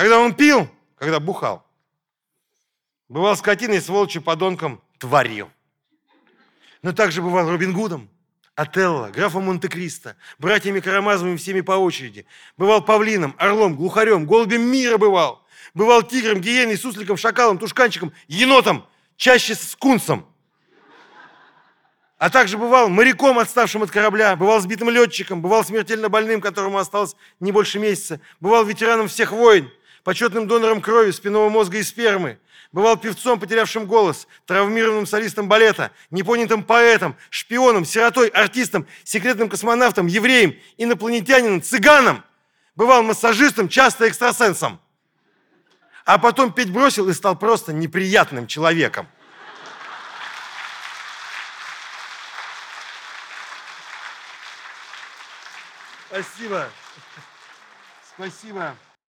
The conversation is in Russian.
Когда он пил, когда бухал, бывал скотиной, сволочью, подонком, тварью. Но также бывал Робин Гудом, Отелло, графом Монте-Кристо, братьями Карамазовыми всеми по очереди. Бывал павлином, орлом, глухарем, голубем мира бывал. Бывал тигром, гиеной, сусликом, шакалом, тушканчиком, енотом, чаще с кунсом. А также бывал моряком, отставшим от корабля, бывал сбитым летчиком, бывал смертельно больным, которому осталось не больше месяца, бывал ветераном всех войн, почетным донором крови, спинного мозга и спермы, бывал певцом, потерявшим голос, травмированным солистом балета, непонятым поэтом, шпионом, сиротой, артистом, секретным космонавтом, евреем, инопланетянином, цыганом, бывал массажистом, часто экстрасенсом. А потом петь бросил и стал просто неприятным человеком. Спасибо. Спасибо.